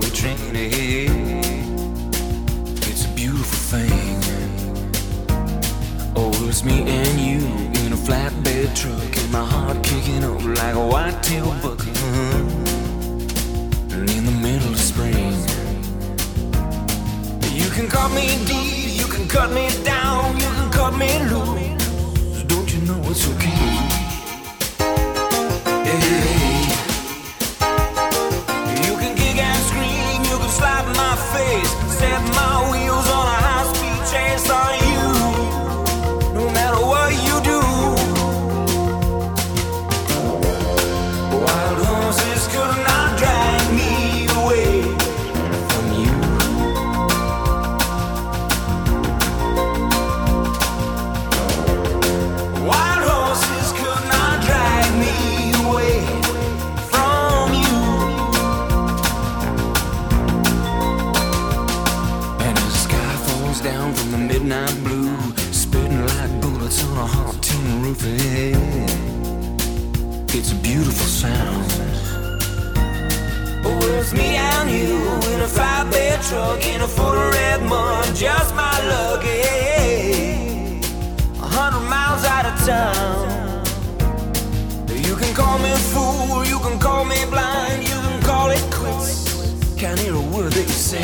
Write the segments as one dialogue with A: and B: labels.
A: we train ahead. It's a beautiful thing. Oh, it's me and you in a flatbed truck, and my heart kicking up like a whitetail buck. Uh-huh. And in the middle of spring, you can cut me deep, you can cut me down, you can cut me loose. Don't you know it's okay? It's a beautiful sound. Oh, it's me and you in a five-bed truck in a of red mud, just my luck. A hundred miles out of town. You can call me fool, you can call me blind, you can call it quits. Can't hear a word that you say.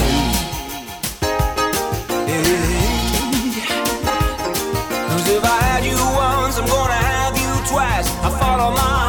A: Cause if I had you once, I'm gonna have you twice. I follow my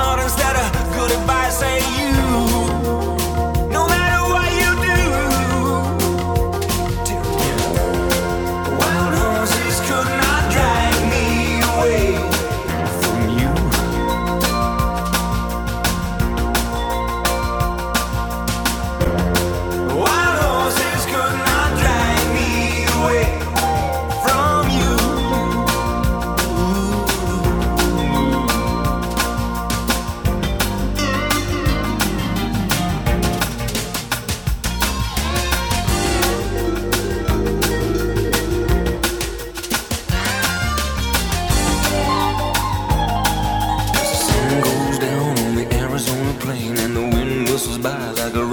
A: by like a